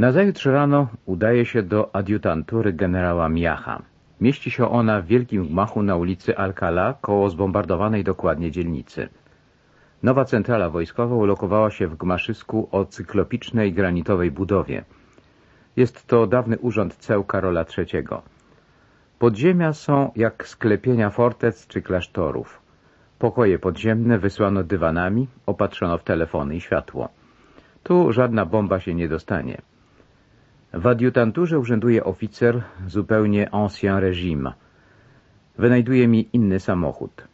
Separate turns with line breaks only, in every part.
Nazajutrz rano udaje się do adiutantury generała Miacha. Mieści się ona w wielkim gmachu na ulicy Alcala, koło zbombardowanej dokładnie dzielnicy. Nowa centrala wojskowa ulokowała się w gmaszysku o cyklopicznej granitowej budowie. Jest to dawny urząd ceł Karola III. Podziemia są jak sklepienia fortec czy klasztorów. Pokoje podziemne wysłano dywanami, opatrzono w telefony i światło. Tu żadna bomba się nie dostanie. W adiutanturze urzęduje oficer zupełnie ancien régime. Wynajduje mi inny samochód.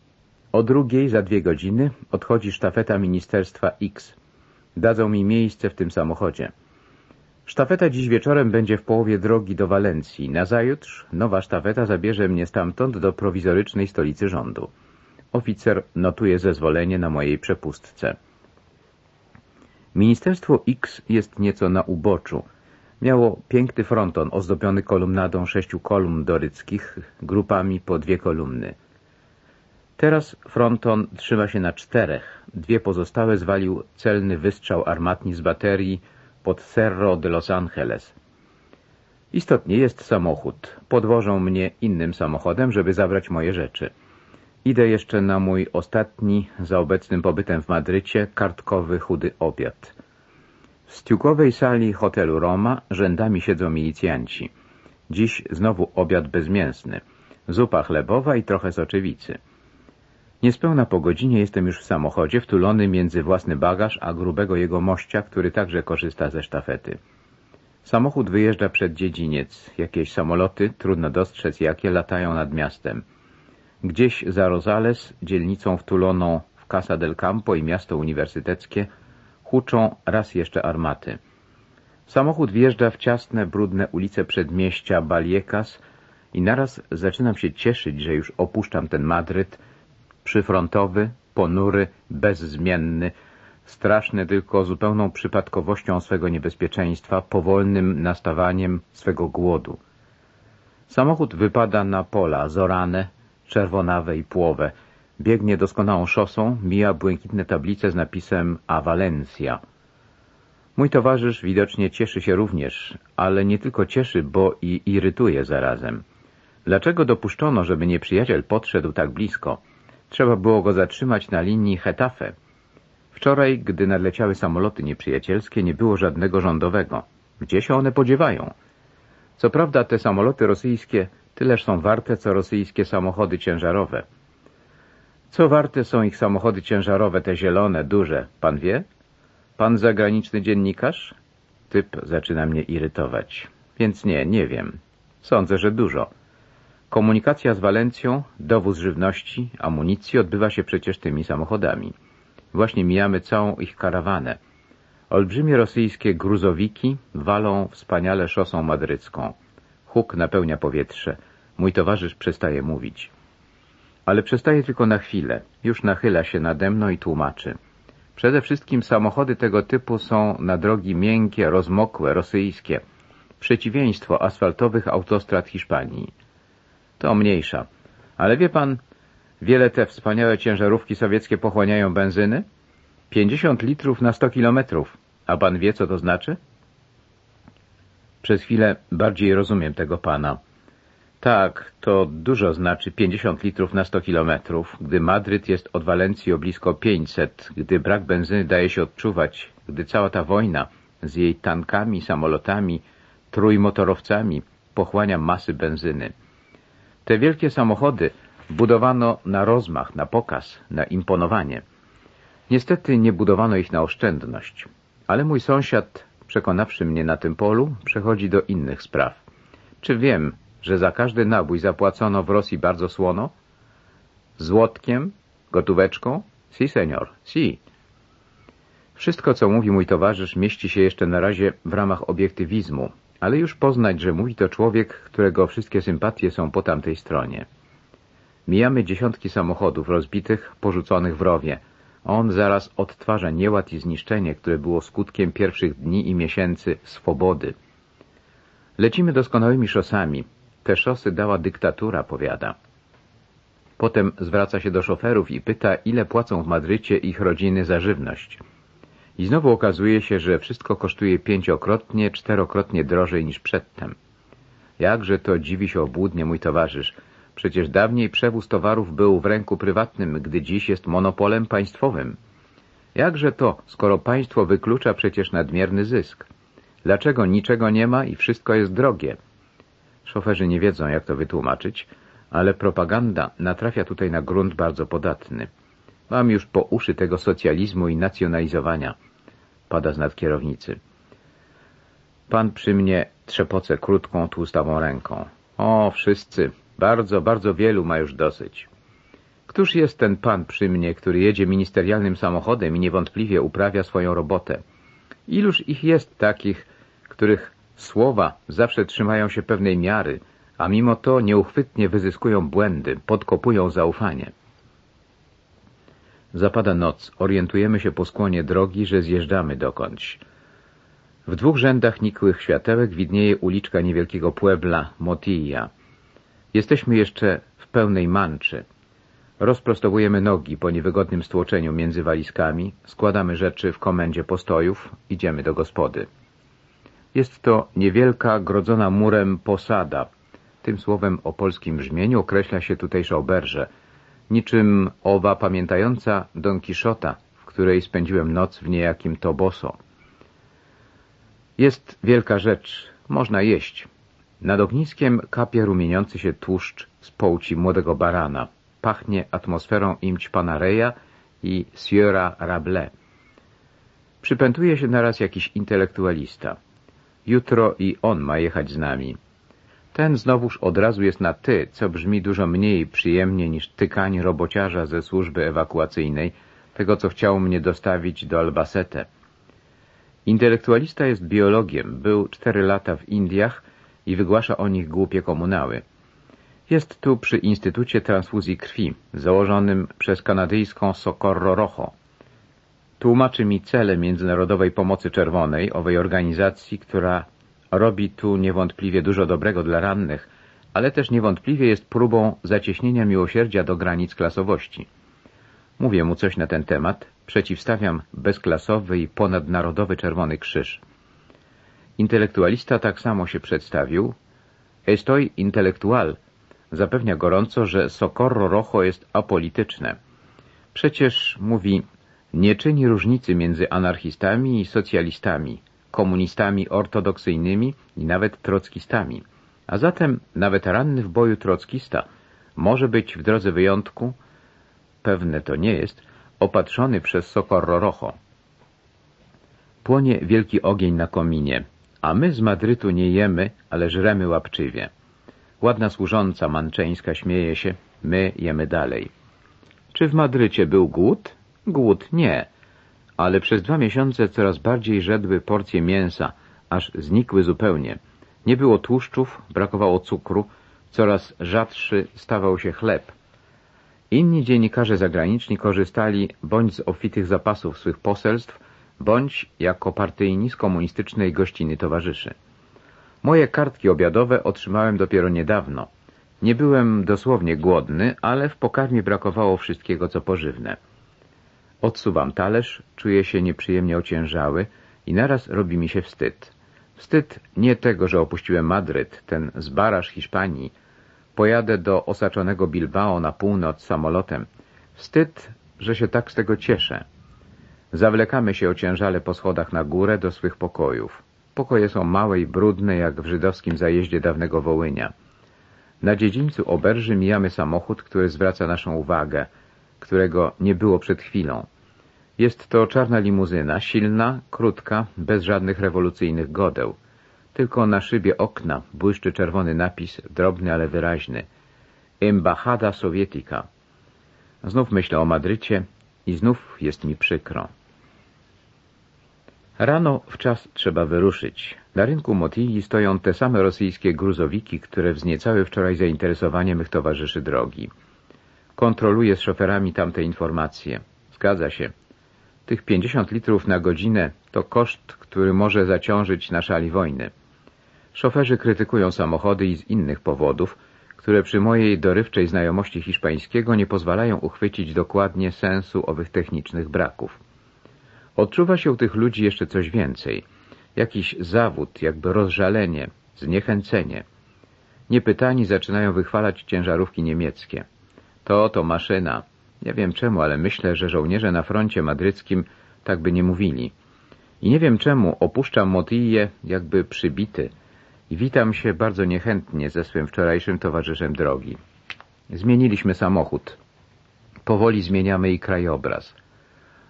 O drugiej za dwie godziny odchodzi sztafeta Ministerstwa X. Dadzą mi miejsce w tym samochodzie. Sztafeta dziś wieczorem będzie w połowie drogi do Walencji. Nazajutrz nowa sztafeta zabierze mnie stamtąd do prowizorycznej stolicy rządu. Oficer notuje zezwolenie na mojej przepustce. Ministerstwo X jest nieco na uboczu. Miało piękny fronton ozdobiony kolumnadą sześciu kolumn doryckich, grupami po dwie kolumny. Teraz fronton trzyma się na czterech. Dwie pozostałe zwalił celny wystrzał armatni z baterii pod Cerro de Los Angeles. Istotnie jest samochód. Podwożą mnie innym samochodem, żeby zabrać moje rzeczy. Idę jeszcze na mój ostatni, za obecnym pobytem w Madrycie, kartkowy, chudy obiad. W stiukowej sali hotelu Roma rzędami siedzą milicjanci. Dziś znowu obiad bezmięsny. Zupa chlebowa i trochę soczewicy. Niespełna po godzinie jestem już w samochodzie, wtulony między własny bagaż a grubego jego mościa, który także korzysta ze sztafety. Samochód wyjeżdża przed dziedziniec. Jakieś samoloty, trudno dostrzec jakie, latają nad miastem. Gdzieś za Rosales, dzielnicą wtuloną w Casa del Campo i miasto uniwersyteckie, huczą raz jeszcze armaty. Samochód wjeżdża w ciasne, brudne ulice przedmieścia Baliekas i naraz zaczynam się cieszyć, że już opuszczam ten Madryt, przyfrontowy, ponury, bezzmienny, straszny tylko zupełną przypadkowością swego niebezpieczeństwa, powolnym nastawaniem swego głodu. Samochód wypada na pola, zorane, czerwonawe i płowe. Biegnie doskonałą szosą, mija błękitne tablice z napisem A Valencia. Mój towarzysz widocznie cieszy się również, ale nie tylko cieszy, bo i irytuje zarazem. Dlaczego dopuszczono, żeby nieprzyjaciel podszedł tak blisko? Trzeba było go zatrzymać na linii Hetafe. Wczoraj, gdy nadleciały samoloty nieprzyjacielskie, nie było żadnego rządowego. Gdzie się one podziewają? Co prawda te samoloty rosyjskie tyleż są warte, co rosyjskie samochody ciężarowe. Co warte są ich samochody ciężarowe, te zielone, duże, pan wie? Pan zagraniczny dziennikarz? Typ zaczyna mnie irytować. Więc nie, nie wiem. Sądzę, że dużo. Komunikacja z Walencją, dowóz żywności, amunicji odbywa się przecież tymi samochodami. Właśnie mijamy całą ich karawanę. Olbrzymie rosyjskie gruzowiki walą wspaniale szosą madrycką. Huk napełnia powietrze. Mój towarzysz przestaje mówić. Ale przestaje tylko na chwilę. Już nachyla się nade mną i tłumaczy. Przede wszystkim samochody tego typu są na drogi miękkie, rozmokłe, rosyjskie. Przeciwieństwo asfaltowych autostrad Hiszpanii. To mniejsza. Ale wie pan, wiele te wspaniałe ciężarówki sowieckie pochłaniają benzyny? 50 litrów na 100 kilometrów. A pan wie, co to znaczy? Przez chwilę bardziej rozumiem tego pana. Tak, to dużo znaczy 50 litrów na 100 kilometrów, gdy Madryt jest od Walencji o blisko 500, gdy brak benzyny daje się odczuwać, gdy cała ta wojna z jej tankami, samolotami, trójmotorowcami pochłania masy benzyny. Te wielkie samochody budowano na rozmach, na pokaz, na imponowanie. Niestety nie budowano ich na oszczędność, ale mój sąsiad, przekonawszy mnie na tym polu, przechodzi do innych spraw. Czy wiem, że za każdy nabój zapłacono w Rosji bardzo słono? Złotkiem? Gotóweczką? Si, senior, si. Wszystko, co mówi mój towarzysz, mieści się jeszcze na razie w ramach obiektywizmu, ale już poznać, że mówi to człowiek, którego wszystkie sympatie są po tamtej stronie. Mijamy dziesiątki samochodów rozbitych, porzuconych w rowie. On zaraz odtwarza nieład i zniszczenie, które było skutkiem pierwszych dni i miesięcy swobody. Lecimy doskonałymi szosami. Te szosy dała dyktatura, powiada. Potem zwraca się do szoferów i pyta, ile płacą w Madrycie ich rodziny za żywność. I znowu okazuje się, że wszystko kosztuje pięciokrotnie, czterokrotnie drożej niż przedtem. Jakże to dziwi się obłudnie mój towarzysz. Przecież dawniej przewóz towarów był w ręku prywatnym, gdy dziś jest monopolem państwowym. Jakże to, skoro państwo wyklucza przecież nadmierny zysk? Dlaczego niczego nie ma i wszystko jest drogie? Szoferzy nie wiedzą, jak to wytłumaczyć, ale propaganda natrafia tutaj na grunt bardzo podatny. Mam już po uszy tego socjalizmu i nacjonalizowania. Pada z kierownicy. Pan przy mnie trzepoce krótką, tłustawą ręką. O, wszyscy, bardzo, bardzo wielu ma już dosyć. Któż jest ten pan przy mnie, który jedzie ministerialnym samochodem i niewątpliwie uprawia swoją robotę? Iluż ich jest takich, których słowa zawsze trzymają się pewnej miary, a mimo to nieuchwytnie wyzyskują błędy, podkopują zaufanie. Zapada noc, orientujemy się po skłonie drogi, że zjeżdżamy dokądś. W dwóch rzędach nikłych światełek widnieje uliczka niewielkiego puebla Motilla. Jesteśmy jeszcze w pełnej manczy. Rozprostowujemy nogi po niewygodnym stłoczeniu między walizkami, składamy rzeczy w komendzie postojów, idziemy do gospody. Jest to niewielka, grodzona murem posada. Tym słowem o polskim brzmieniu określa się tutejsze oberże, niczym owa pamiętająca Don Quixota, w której spędziłem noc w niejakim Toboso. Jest wielka rzecz, można jeść. Nad ogniskiem kapie rumieniący się tłuszcz z połci młodego barana. Pachnie atmosferą imć Panareja i Siora Rabelais. Przypętuje się naraz jakiś intelektualista. Jutro i on ma jechać z nami. Ten znowuż od razu jest na ty, co brzmi dużo mniej przyjemnie niż tykanie robociarza ze służby ewakuacyjnej, tego co chciał mnie dostawić do Albacete. Intelektualista jest biologiem, był cztery lata w Indiach i wygłasza o nich głupie komunały. Jest tu przy Instytucie Transfuzji Krwi, założonym przez kanadyjską Socorro Rojo. Tłumaczy mi cele Międzynarodowej Pomocy Czerwonej, owej organizacji, która robi tu niewątpliwie dużo dobrego dla rannych, ale też niewątpliwie jest próbą zacieśnienia miłosierdzia do granic klasowości. Mówię mu coś na ten temat, przeciwstawiam bezklasowy i ponadnarodowy Czerwony Krzyż. Intelektualista tak samo się przedstawił. Estoy intelektual zapewnia gorąco, że Socorro Rojo jest apolityczne. Przecież, mówi, nie czyni różnicy między anarchistami i socjalistami, komunistami ortodoksyjnymi i nawet trockistami. A zatem nawet ranny w boju trockista może być w drodze wyjątku, pewne to nie jest, opatrzony przez Socorro Rojo. Płonie wielki ogień na kominie, a my z Madrytu nie jemy, ale żremy łapczywie. Ładna służąca manczeńska śmieje się, my jemy dalej. Czy w Madrycie był głód? Głód nie, ale przez dwa miesiące coraz bardziej żedły porcje mięsa, aż znikły zupełnie. Nie było tłuszczów, brakowało cukru, coraz rzadszy stawał się chleb. Inni dziennikarze zagraniczni korzystali bądź z obfitych zapasów swych poselstw, bądź jako partyjni z komunistycznej gościny towarzyszy. Moje kartki obiadowe otrzymałem dopiero niedawno. Nie byłem dosłownie głodny, ale w pokarmie brakowało wszystkiego, co pożywne. Odsuwam talerz, czuję się nieprzyjemnie ociężały i naraz robi mi się wstyd. Wstyd nie tego, że opuściłem Madryt, ten zbaraż Hiszpanii. Pojadę do osaczonego Bilbao na północ samolotem. Wstyd, że się tak z tego cieszę. Zawlekamy się ociężale po schodach na górę do swych pokojów. Pokoje są małe i brudne, jak w żydowskim zajeździe dawnego Wołynia. Na dziedzińcu oberży mijamy samochód, który zwraca naszą uwagę, którego nie było przed chwilą. Jest to czarna limuzyna, silna, krótka, bez żadnych rewolucyjnych godeł. Tylko na szybie okna błyszczy czerwony napis, drobny, ale wyraźny. Embajada Sowietica. Znów myślę o Madrycie i znów jest mi przykro. Rano w czas trzeba wyruszyć. Na rynku Motilli stoją te same rosyjskie gruzowiki, które wzniecały wczoraj zainteresowanie mych towarzyszy drogi. Kontroluję z szoferami tamte informacje. Zgadza się. Tych 50 litrów na godzinę to koszt, który może zaciążyć na szali wojny. Szoferzy krytykują samochody i z innych powodów, które przy mojej dorywczej znajomości hiszpańskiego nie pozwalają uchwycić dokładnie sensu owych technicznych braków. Odczuwa się u tych ludzi jeszcze coś więcej. Jakiś zawód, jakby rozżalenie, zniechęcenie. Niepytani zaczynają wychwalać ciężarówki niemieckie. To oto maszyna. Nie wiem czemu, ale myślę, że żołnierze na froncie madryckim tak by nie mówili. I nie wiem czemu opuszczam Motille jakby przybity i witam się bardzo niechętnie ze swym wczorajszym towarzyszem drogi. Zmieniliśmy samochód. Powoli zmieniamy i krajobraz.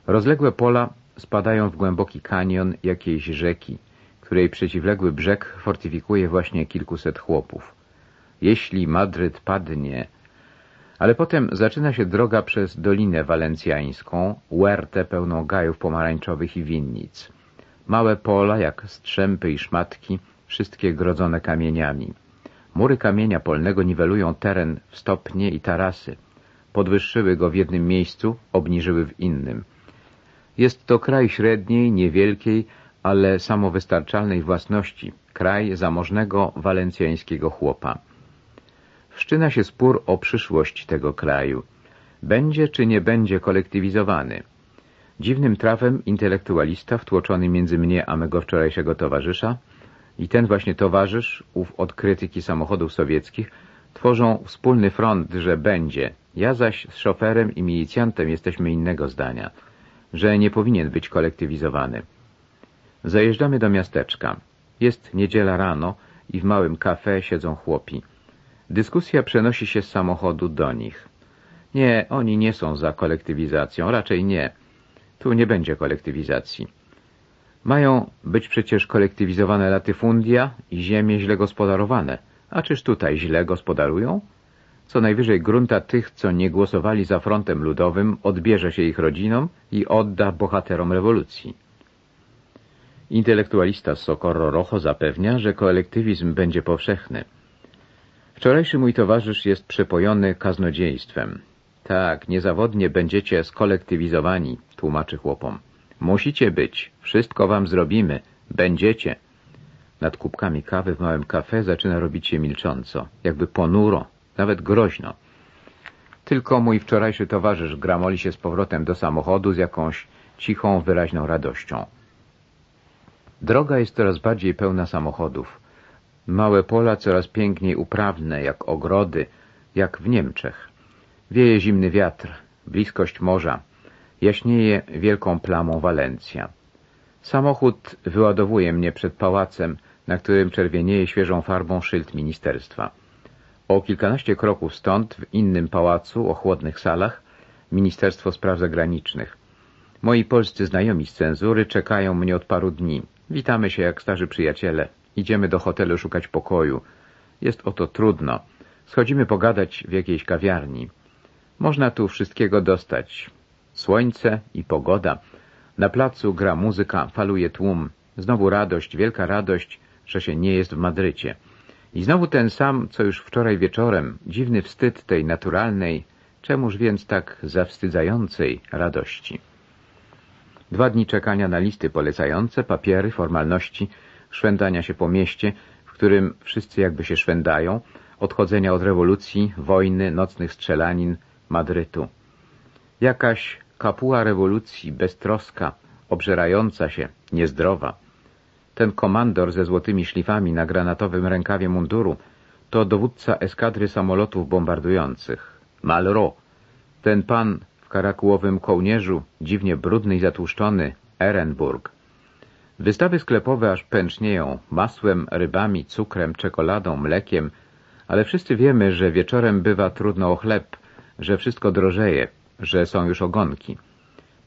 Rozległe pola spadają w głęboki kanion jakiejś rzeki, której przeciwległy brzeg fortyfikuje właśnie kilkuset chłopów. Jeśli Madryt padnie... Ale potem zaczyna się droga przez Dolinę Walencjańską, Huertę pełną gajów pomarańczowych i winnic. Małe pola, jak strzępy i szmatki, wszystkie grodzone kamieniami. Mury kamienia polnego niwelują teren w stopnie i tarasy. Podwyższyły go w jednym miejscu, obniżyły w innym. Jest to kraj średniej, niewielkiej, ale samowystarczalnej własności, kraj zamożnego walencjańskiego chłopa. Wszczyna się spór o przyszłość tego kraju. Będzie czy nie będzie kolektywizowany. Dziwnym trafem intelektualista wtłoczony między mnie a mego wczorajszego towarzysza i ten właśnie towarzysz, ów od krytyki samochodów sowieckich, tworzą wspólny front, że będzie. Ja zaś z szoferem i milicjantem jesteśmy innego zdania, że nie powinien być kolektywizowany. Zajeżdżamy do miasteczka. Jest niedziela rano i w małym kafe siedzą chłopi. Dyskusja przenosi się z samochodu do nich. Nie, oni nie są za kolektywizacją, raczej nie. Tu nie będzie kolektywizacji. Mają być przecież kolektywizowane latyfundia i ziemie źle gospodarowane. A czyż tutaj źle gospodarują? Co najwyżej grunta tych, co nie głosowali za frontem ludowym, odbierze się ich rodzinom i odda bohaterom rewolucji. Intelektualista Socorro Rojo zapewnia, że kolektywizm będzie powszechny. Wczorajszy mój towarzysz jest przepojony kaznodziejstwem. Tak, niezawodnie będziecie skolektywizowani, tłumaczy chłopom. Musicie być, wszystko wam zrobimy, będziecie. Nad kubkami kawy w małym kafe zaczyna robić się milcząco, jakby ponuro, nawet groźno. Tylko mój wczorajszy towarzysz gramoli się z powrotem do samochodu z jakąś cichą, wyraźną radością. Droga jest coraz bardziej pełna samochodów. Małe pola coraz piękniej uprawne, jak ogrody, jak w Niemczech. Wieje zimny wiatr, bliskość morza. Jaśnieje wielką plamą Walencja. Samochód wyładowuje mnie przed pałacem, na którym czerwienieje świeżą farbą szyld ministerstwa. O kilkanaście kroków stąd, w innym pałacu o chłodnych salach, Ministerstwo Spraw Zagranicznych. Moi polscy znajomi z cenzury czekają mnie od paru dni. Witamy się jak starzy przyjaciele. Idziemy do hotelu szukać pokoju. Jest oto trudno. Schodzimy pogadać w jakiejś kawiarni. Można tu wszystkiego dostać. Słońce i pogoda. Na placu gra muzyka, faluje tłum. Znowu radość, wielka radość, że się nie jest w Madrycie. I znowu ten sam, co już wczoraj wieczorem, dziwny wstyd tej naturalnej, czemuż więc tak zawstydzającej radości. Dwa dni czekania na listy polecające, papiery, formalności, szwędania się po mieście, w którym wszyscy jakby się szwędają, odchodzenia od rewolucji, wojny, nocnych strzelanin, Madrytu. Jakaś kapuła rewolucji, beztroska, obżerająca się, niezdrowa. Ten komandor ze złotymi szlifami na granatowym rękawie munduru to dowódca eskadry samolotów bombardujących. Malro. Ten pan w karakułowym kołnierzu, dziwnie brudny i zatłuszczony, Ehrenburg. Wystawy sklepowe aż pęcznieją masłem, rybami, cukrem, czekoladą, mlekiem, ale wszyscy wiemy, że wieczorem bywa trudno o chleb, że wszystko drożeje, że są już ogonki.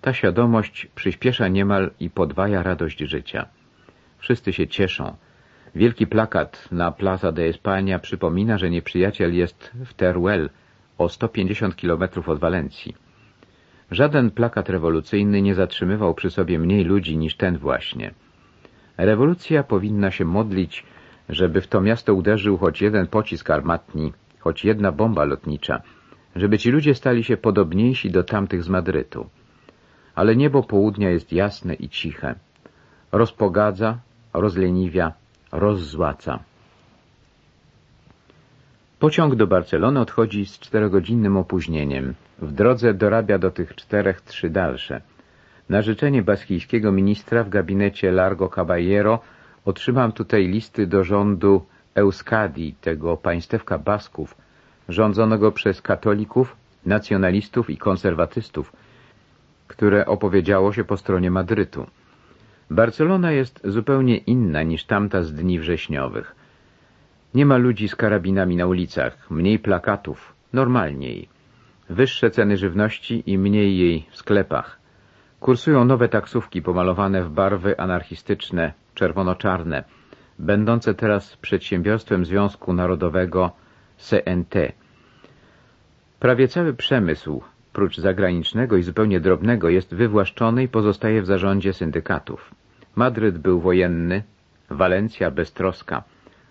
Ta świadomość przyspiesza niemal i podwaja radość życia. Wszyscy się cieszą. Wielki plakat na Plaza de España przypomina, że nieprzyjaciel jest w Teruel, o 150 kilometrów od Walencji. Żaden plakat rewolucyjny nie zatrzymywał przy sobie mniej ludzi niż ten właśnie. Rewolucja powinna się modlić, żeby w to miasto uderzył choć jeden pocisk armatni, choć jedna bomba lotnicza, żeby ci ludzie stali się podobniejsi do tamtych z Madrytu. Ale niebo południa jest jasne i ciche. Rozpogadza, rozleniwia, rozzłaca. Pociąg do Barcelony odchodzi z czterogodzinnym opóźnieniem. W drodze dorabia do tych czterech trzy dalsze. Na życzenie baskijskiego ministra w gabinecie Largo Caballero otrzymam tutaj listy do rządu Euskadi, tego państewka Basków, rządzonego przez katolików, nacjonalistów i konserwatystów, które opowiedziało się po stronie Madrytu. Barcelona jest zupełnie inna niż tamta z dni wrześniowych. Nie ma ludzi z karabinami na ulicach, mniej plakatów, normalniej. Wyższe ceny żywności i mniej jej w sklepach. Kursują nowe taksówki pomalowane w barwy anarchistyczne, czerwono-czarne, będące teraz przedsiębiorstwem Związku Narodowego CNT. Prawie cały przemysł, prócz zagranicznego i zupełnie drobnego, jest wywłaszczony i pozostaje w zarządzie syndykatów. Madryt był wojenny, Walencja beztroska.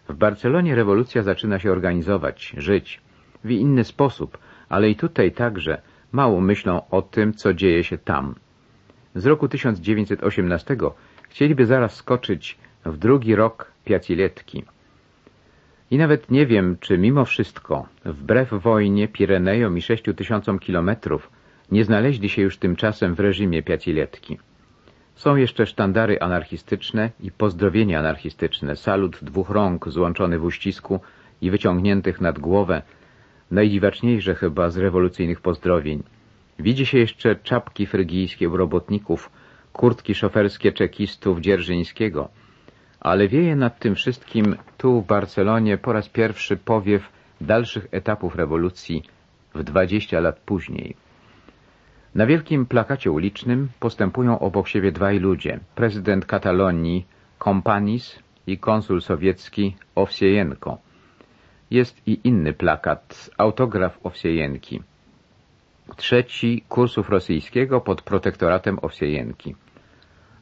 W Barcelonie rewolucja zaczyna się organizować, żyć. W inny sposób, ale i tutaj także mało myślą o tym, co dzieje się tam. Z roku 1918 chcieliby zaraz skoczyć w drugi rok Piaciletki. I nawet nie wiem, czy mimo wszystko, wbrew wojnie, Pirenejom i sześciu tysiącom kilometrów, nie znaleźli się już tymczasem w reżimie Piaciletki. Są jeszcze sztandary anarchistyczne i pozdrowienia anarchistyczne, salut dwóch rąk złączony w uścisku i wyciągniętych nad głowę, najdziwaczniejsze chyba z rewolucyjnych pozdrowień. Widzi się jeszcze czapki frygijskie u robotników, kurtki szoferskie czekistów Dzierżyńskiego, ale wieje nad tym wszystkim tu w Barcelonie po raz pierwszy powiew dalszych etapów rewolucji w dwadzieścia lat później. Na wielkim plakacie ulicznym postępują obok siebie dwaj ludzie, prezydent Katalonii Kompanis i konsul sowiecki Owsiejenko. Jest i inny plakat, autograf Owsiejenki. Trzeci kursów rosyjskiego pod protektoratem Owsiejenki.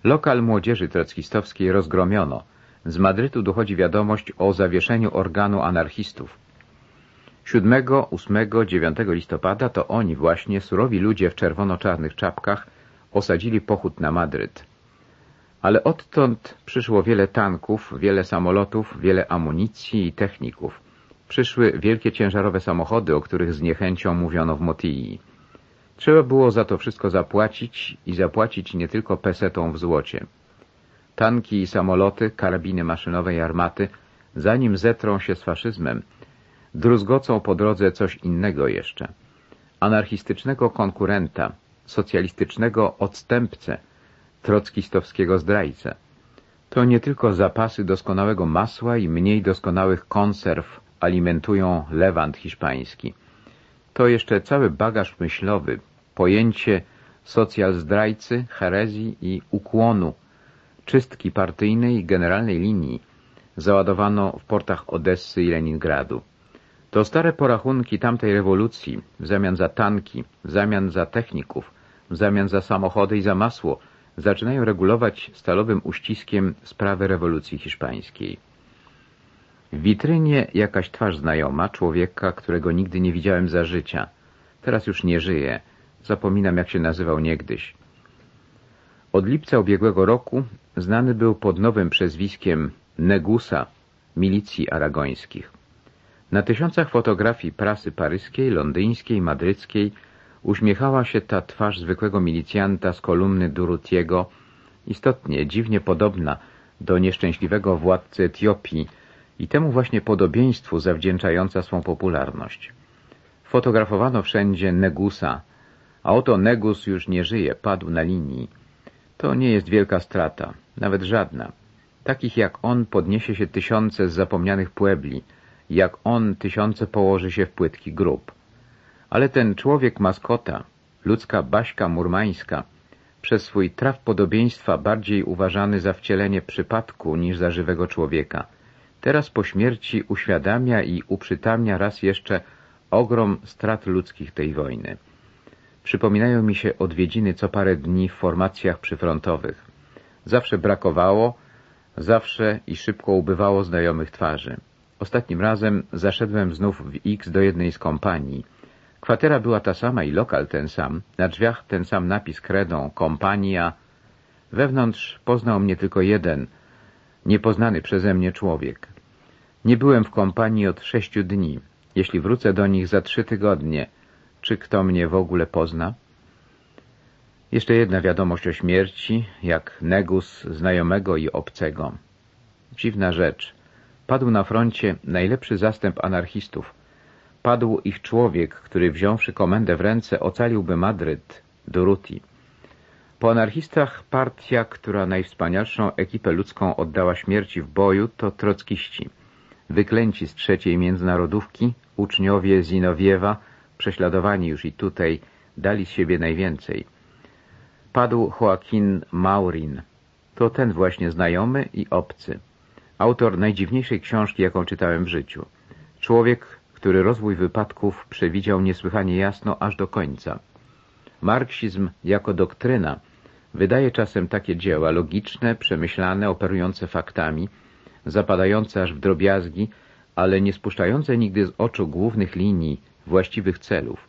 Lokal młodzieży trockistowskiej rozgromiono. Z Madrytu dochodzi wiadomość o zawieszeniu organu anarchistów. 7, 8, 9 listopada to oni właśnie, surowi ludzie w czerwono-czarnych czapkach, osadzili pochód na Madryt. Ale odtąd przyszło wiele tanków, wiele samolotów, wiele amunicji i techników. Przyszły wielkie ciężarowe samochody, o których z niechęcią mówiono w Motii. Trzeba było za to wszystko zapłacić i zapłacić nie tylko pesetą w złocie. Tanki i samoloty, karabiny maszynowe i armaty, zanim zetrą się z faszyzmem, druzgocą po drodze coś innego jeszcze. Anarchistycznego konkurenta, socjalistycznego odstępcę, trockistowskiego zdrajcę. To nie tylko zapasy doskonałego masła i mniej doskonałych konserw alimentują lewant hiszpański. To jeszcze cały bagaż myślowy, pojęcie socjal zdrajcy, herezji i ukłonu, czystki partyjnej i generalnej linii załadowano w portach Odessy i Leningradu. To stare porachunki tamtej rewolucji, w zamian za tanki, w zamian za techników, w zamian za samochody i za masło, zaczynają regulować stalowym uściskiem sprawy rewolucji hiszpańskiej. W witrynie jakaś twarz znajoma, człowieka, którego nigdy nie widziałem za życia. Teraz już nie żyje. Zapominam, jak się nazywał niegdyś. Od lipca ubiegłego roku znany był pod nowym przezwiskiem Negusa milicji aragońskich. Na tysiącach fotografii prasy paryskiej, londyńskiej, madryckiej uśmiechała się ta twarz zwykłego milicjanta z kolumny Durutiego, istotnie, dziwnie podobna do nieszczęśliwego władcy Etiopii i temu właśnie podobieństwu zawdzięczająca swą popularność. Fotografowano wszędzie Negusa, a oto Negus już nie żyje, padł na linii. To nie jest wielka strata, nawet żadna. Takich jak on podniesie się tysiące z zapomnianych puebli, jak on tysiące położy się w płytki grób. Ale ten człowiek maskota, ludzka Baśka murmańska, przez swój traf podobieństwa bardziej uważany za wcielenie przypadku niż za żywego człowieka, teraz po śmierci uświadamia i uprzytamnia raz jeszcze ogrom strat ludzkich tej wojny. Przypominają mi się odwiedziny co parę dni w formacjach przyfrontowych. Zawsze brakowało, zawsze i szybko ubywało znajomych twarzy. Ostatnim razem zaszedłem znów w X do jednej z kompanii. Kwatera była ta sama i lokal ten sam, na drzwiach ten sam napis kredą, kompania. Wewnątrz poznał mnie tylko jeden, niepoznany przeze mnie człowiek. Nie byłem w kompanii od sześciu dni. Jeśli wrócę do nich za trzy tygodnie, czy kto mnie w ogóle pozna? Jeszcze jedna wiadomość o śmierci, jak negus znajomego i obcego. Dziwna rzecz. Padł na froncie najlepszy zastęp anarchistów. Padł ich człowiek, który wziąwszy komendę w ręce ocaliłby Madryt, Duruti. Po anarchistach partia, która najwspanialszą ekipę ludzką oddała śmierci w boju, to trockiści. Wyklęci z trzeciej międzynarodówki, uczniowie Zinowiewa, prześladowani już i tutaj, dali z siebie najwięcej. Padł Joaquin Maurin. To ten właśnie znajomy i obcy. Autor najdziwniejszej książki, jaką czytałem w życiu. Człowiek, który rozwój wypadków przewidział niesłychanie jasno aż do końca. Marksizm jako doktryna wydaje czasem takie dzieła logiczne, przemyślane, operujące faktami, zapadające aż w drobiazgi, ale nie spuszczające nigdy z oczu głównych linii, właściwych celów.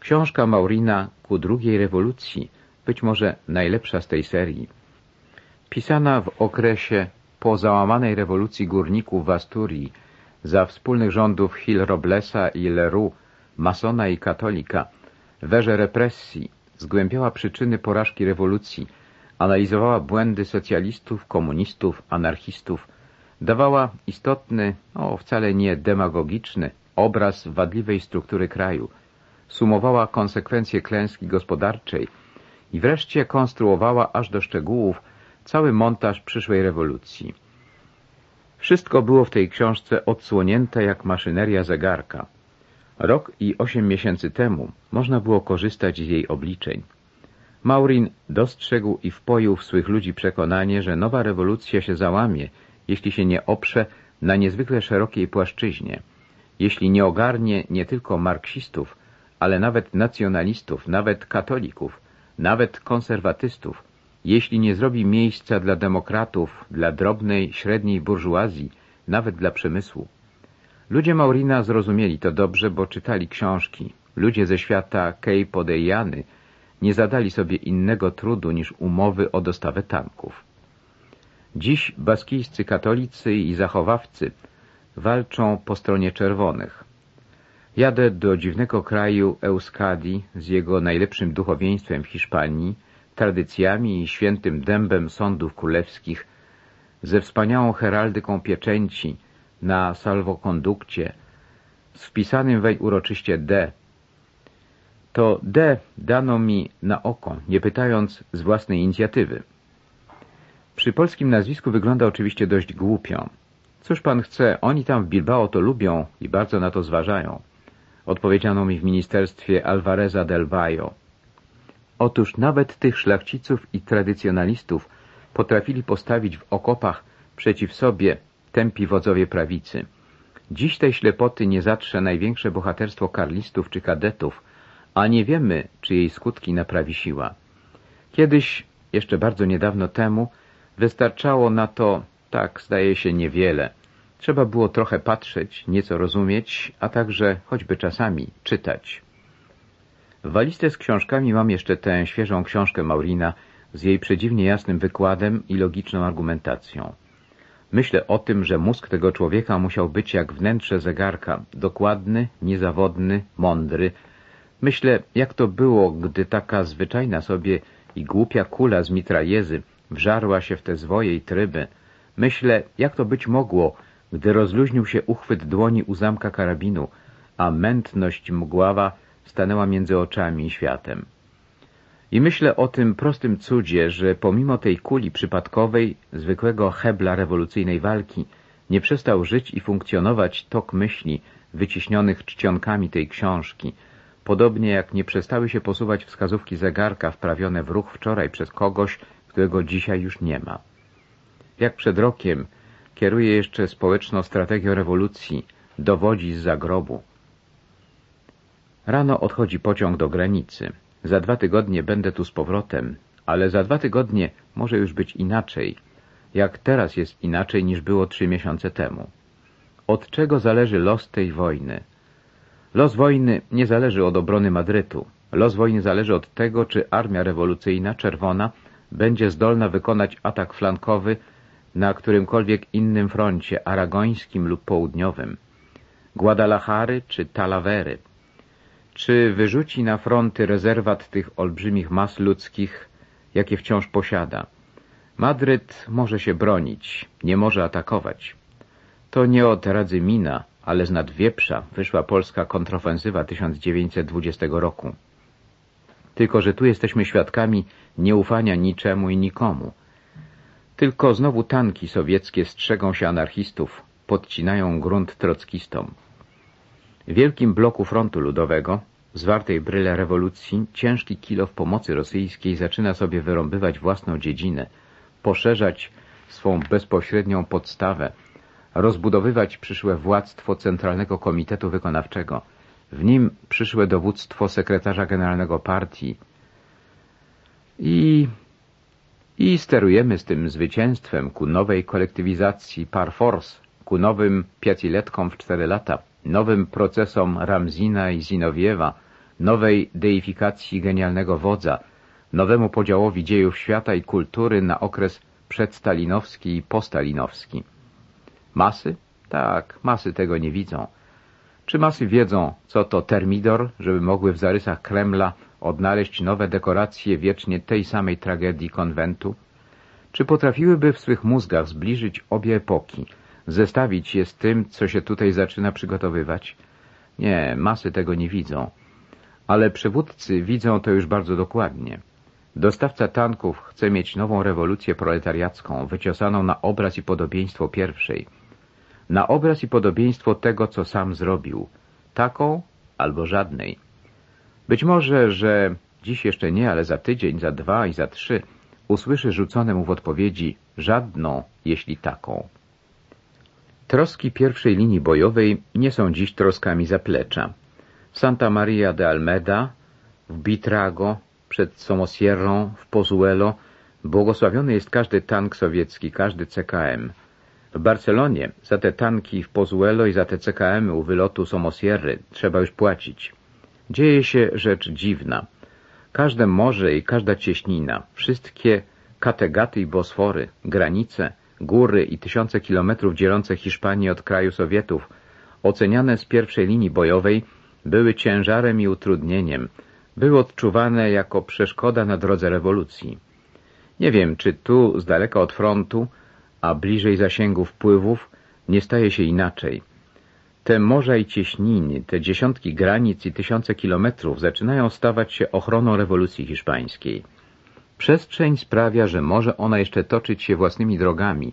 Książka Maurina ku drugiej rewolucji, być może najlepsza z tej serii. Pisana w okresie po załamanej rewolucji górników w Asturii, za wspólnych rządów Hill Roblesa i Leroux, masona i katolika, w erze represji, zgłębiała przyczyny porażki rewolucji, analizowała błędy socjalistów, komunistów, anarchistów, dawała istotny, o wcale nie demagogiczny, obraz wadliwej struktury kraju, sumowała konsekwencje klęski gospodarczej i wreszcie konstruowała aż do szczegółów cały montaż przyszłej rewolucji. Wszystko było w tej książce odsłonięte jak maszyneria zegarka. Rok i osiem miesięcy temu można było korzystać z jej obliczeń. Maurin dostrzegł i wpoił w swych ludzi przekonanie, że nowa rewolucja się załamie, jeśli się nie oprze na niezwykle szerokiej płaszczyźnie, jeśli nie ogarnie nie tylko marksistów, ale nawet nacjonalistów, nawet katolików, nawet konserwatystów, jeśli nie zrobi miejsca dla demokratów, dla drobnej, średniej burżuazji, nawet dla przemysłu. Ludzie Maurina zrozumieli to dobrze, bo czytali książki. Ludzie ze świata Kej Podejany nie zadali sobie innego trudu niż umowy o dostawę tanków. Dziś baskijscy katolicy i zachowawcy walczą po stronie czerwonych. Jadę do dziwnego kraju Euskadi z jego najlepszym duchowieństwem w Hiszpanii, tradycjami i świętym dębem sądów królewskich, ze wspaniałą heraldyką pieczęci na salwokondukcie, z wpisanym wej uroczyście D. To D dano mi na oko, nie pytając z własnej inicjatywy. Przy polskim nazwisku wygląda oczywiście dość głupio. Cóż pan chce, oni tam w Bilbao to lubią i bardzo na to zważają. Odpowiedziano mi w ministerstwie Alvareza del Valle. Otóż nawet tych szlachciców i tradycjonalistów potrafili postawić w okopach przeciw sobie tępi wodzowie prawicy. Dziś tej ślepoty nie zatrze największe bohaterstwo karlistów czy kadetów, a nie wiemy, czy jej skutki naprawi siła. Kiedyś, jeszcze bardzo niedawno temu, wystarczało na to, tak zdaje się, niewiele. Trzeba było trochę patrzeć, nieco rozumieć, a także choćby czasami czytać. W walizce z książkami mam jeszcze tę świeżą książkę Maurina z jej przedziwnie jasnym wykładem i logiczną argumentacją. Myślę o tym, że mózg tego człowieka musiał być jak wnętrze zegarka, dokładny, niezawodny, mądry. Myślę, jak to było, gdy taka zwyczajna sobie i głupia kula z mitrajezy wżarła się w te zwoje i tryby. Myślę, jak to być mogło, gdy rozluźnił się uchwyt dłoni u zamka karabinu, a mętność mgława stanęła między oczami i światem. I myślę o tym prostym cudzie, że pomimo tej kuli przypadkowej, zwykłego hebla rewolucyjnej walki, nie przestał żyć i funkcjonować tok myśli wyciśnionych czcionkami tej książki, podobnie jak nie przestały się posuwać wskazówki zegarka wprawione w ruch wczoraj przez kogoś, którego dzisiaj już nie ma. Jak przed rokiem kieruje jeszcze społeczną strategią rewolucji, dowodzi z zagrobu. Rano odchodzi pociąg do granicy. Za dwa tygodnie będę tu z powrotem, ale za dwa tygodnie może już być inaczej, jak teraz jest inaczej niż było trzy miesiące temu. Od czego zależy los tej wojny? Los wojny nie zależy od obrony Madrytu. Los wojny zależy od tego, czy armia rewolucyjna, czerwona, będzie zdolna wykonać atak flankowy na którymkolwiek innym froncie, aragońskim lub południowym. Guadalajary czy Talawery – czy wyrzuci na fronty rezerwat tych olbrzymich mas ludzkich, jakie wciąż posiada. Madryt może się bronić, nie może atakować. To nie od Radzymina, ale z nadwieprza wyszła polska kontrofensywa 1920 roku. Tylko, że tu jesteśmy świadkami nieufania niczemu i nikomu. Tylko znowu tanki sowieckie strzegą się anarchistów, podcinają grunt trockistom. W wielkim bloku frontu ludowego, zwartej bryle rewolucji, ciężki kilow pomocy rosyjskiej zaczyna sobie wyrąbywać własną dziedzinę, poszerzać swą bezpośrednią podstawę, rozbudowywać przyszłe władztwo Centralnego Komitetu Wykonawczego, w nim przyszłe dowództwo sekretarza generalnego partii. I, i sterujemy z tym zwycięstwem ku nowej kolektywizacji par force, ku nowym pięcioletkom w cztery lata, nowym procesom Ramzina i Zinowiewa, nowej deifikacji genialnego wodza, nowemu podziałowi dziejów świata i kultury na okres przedstalinowski i postalinowski. Masy? Tak, masy tego nie widzą. Czy masy wiedzą, co to termidor, żeby mogły w zarysach Kremla odnaleźć nowe dekoracje wiecznie tej samej tragedii konwentu? Czy potrafiłyby w swych mózgach zbliżyć obie epoki, zestawić je z tym, co się tutaj zaczyna przygotowywać? Nie, masy tego nie widzą. Ale przywódcy widzą to już bardzo dokładnie. Dostawca tanków chce mieć nową rewolucję proletariacką, wyciosaną na obraz i podobieństwo pierwszej – na obraz i podobieństwo tego, co sam zrobił. Taką albo żadnej. Być może, że dziś jeszcze nie, ale za tydzień, za dwa i za trzy usłyszy rzucone mu w odpowiedzi żadną, jeśli taką. Troski pierwszej linii bojowej nie są dziś troskami zaplecza. Santa Maria de Almeda, w Bitrago, przed Somosierrą, w Pozuelo błogosławiony jest każdy tank sowiecki, każdy CKM. W Barcelonie za te tanki w Pozuelo i za te CKM u wylotu Somosierry trzeba już płacić. Dzieje się rzecz dziwna. Każde morze i każda cieśnina, wszystkie kategaty i bosfory, granice, góry i tysiące kilometrów dzielące Hiszpanię od kraju Sowietów, oceniane z pierwszej linii bojowej, były ciężarem i utrudnieniem, były odczuwane jako przeszkoda na drodze rewolucji. Nie wiem, czy tu, z daleka od frontu, a bliżej zasięgu wpływów nie staje się inaczej. Te morza i cieśniny, te dziesiątki granic i tysiące kilometrów zaczynają stawać się ochroną rewolucji hiszpańskiej. Przestrzeń sprawia, że może ona jeszcze toczyć się własnymi drogami,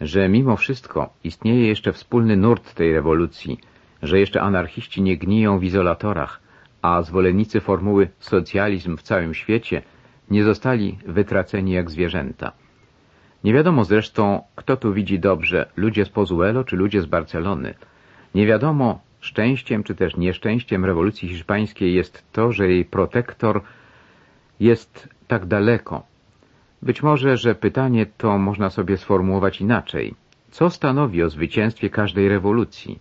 że mimo wszystko istnieje jeszcze wspólny nurt tej rewolucji, że jeszcze anarchiści nie gniją w izolatorach, a zwolennicy formuły socjalizm w całym świecie nie zostali wytraceni jak zwierzęta. Nie wiadomo zresztą, kto tu widzi dobrze, ludzie z Pozuelo czy ludzie z Barcelony. Nie wiadomo, szczęściem czy też nieszczęściem rewolucji hiszpańskiej jest to, że jej protektor jest tak daleko. Być może, że pytanie to można sobie sformułować inaczej. Co stanowi o zwycięstwie każdej rewolucji?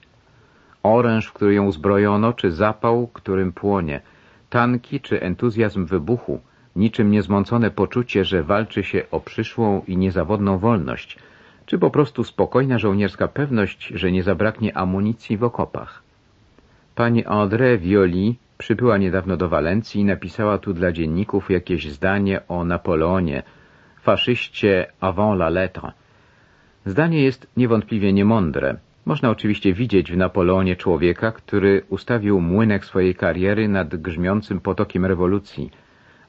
Oręż, w który ją uzbrojono, czy zapał, którym płonie? Tanki, czy entuzjazm wybuchu? niczym niezmącone poczucie, że walczy się o przyszłą i niezawodną wolność, czy po prostu spokojna żołnierska pewność, że nie zabraknie amunicji w okopach. Pani André Violi przybyła niedawno do Walencji i napisała tu dla dzienników jakieś zdanie o Napoleonie, faszyście avant la lettre. Zdanie jest niewątpliwie niemądre. Można oczywiście widzieć w Napoleonie człowieka, który ustawił młynek swojej kariery nad grzmiącym potokiem rewolucji –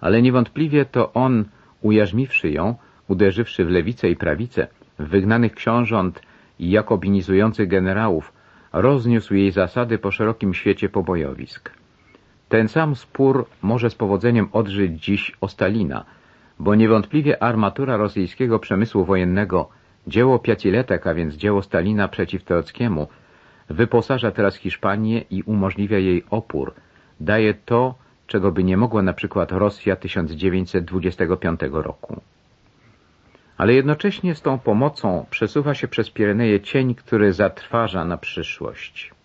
ale niewątpliwie to on, ujarzmiwszy ją, uderzywszy w lewicę i prawicę, w wygnanych książąt i jakobinizujących generałów, rozniósł jej zasady po szerokim świecie pobojowisk. Ten sam spór może z powodzeniem odżyć dziś o Stalina, bo niewątpliwie armatura rosyjskiego przemysłu wojennego, dzieło Piaciletek, a więc dzieło Stalina przeciw Teockiemu, wyposaża teraz Hiszpanię i umożliwia jej opór, daje to, czego by nie mogła na przykład Rosja 1925 roku. Ale jednocześnie z tą pomocą przesuwa się przez Pireneje cień, który zatrważa na przyszłość.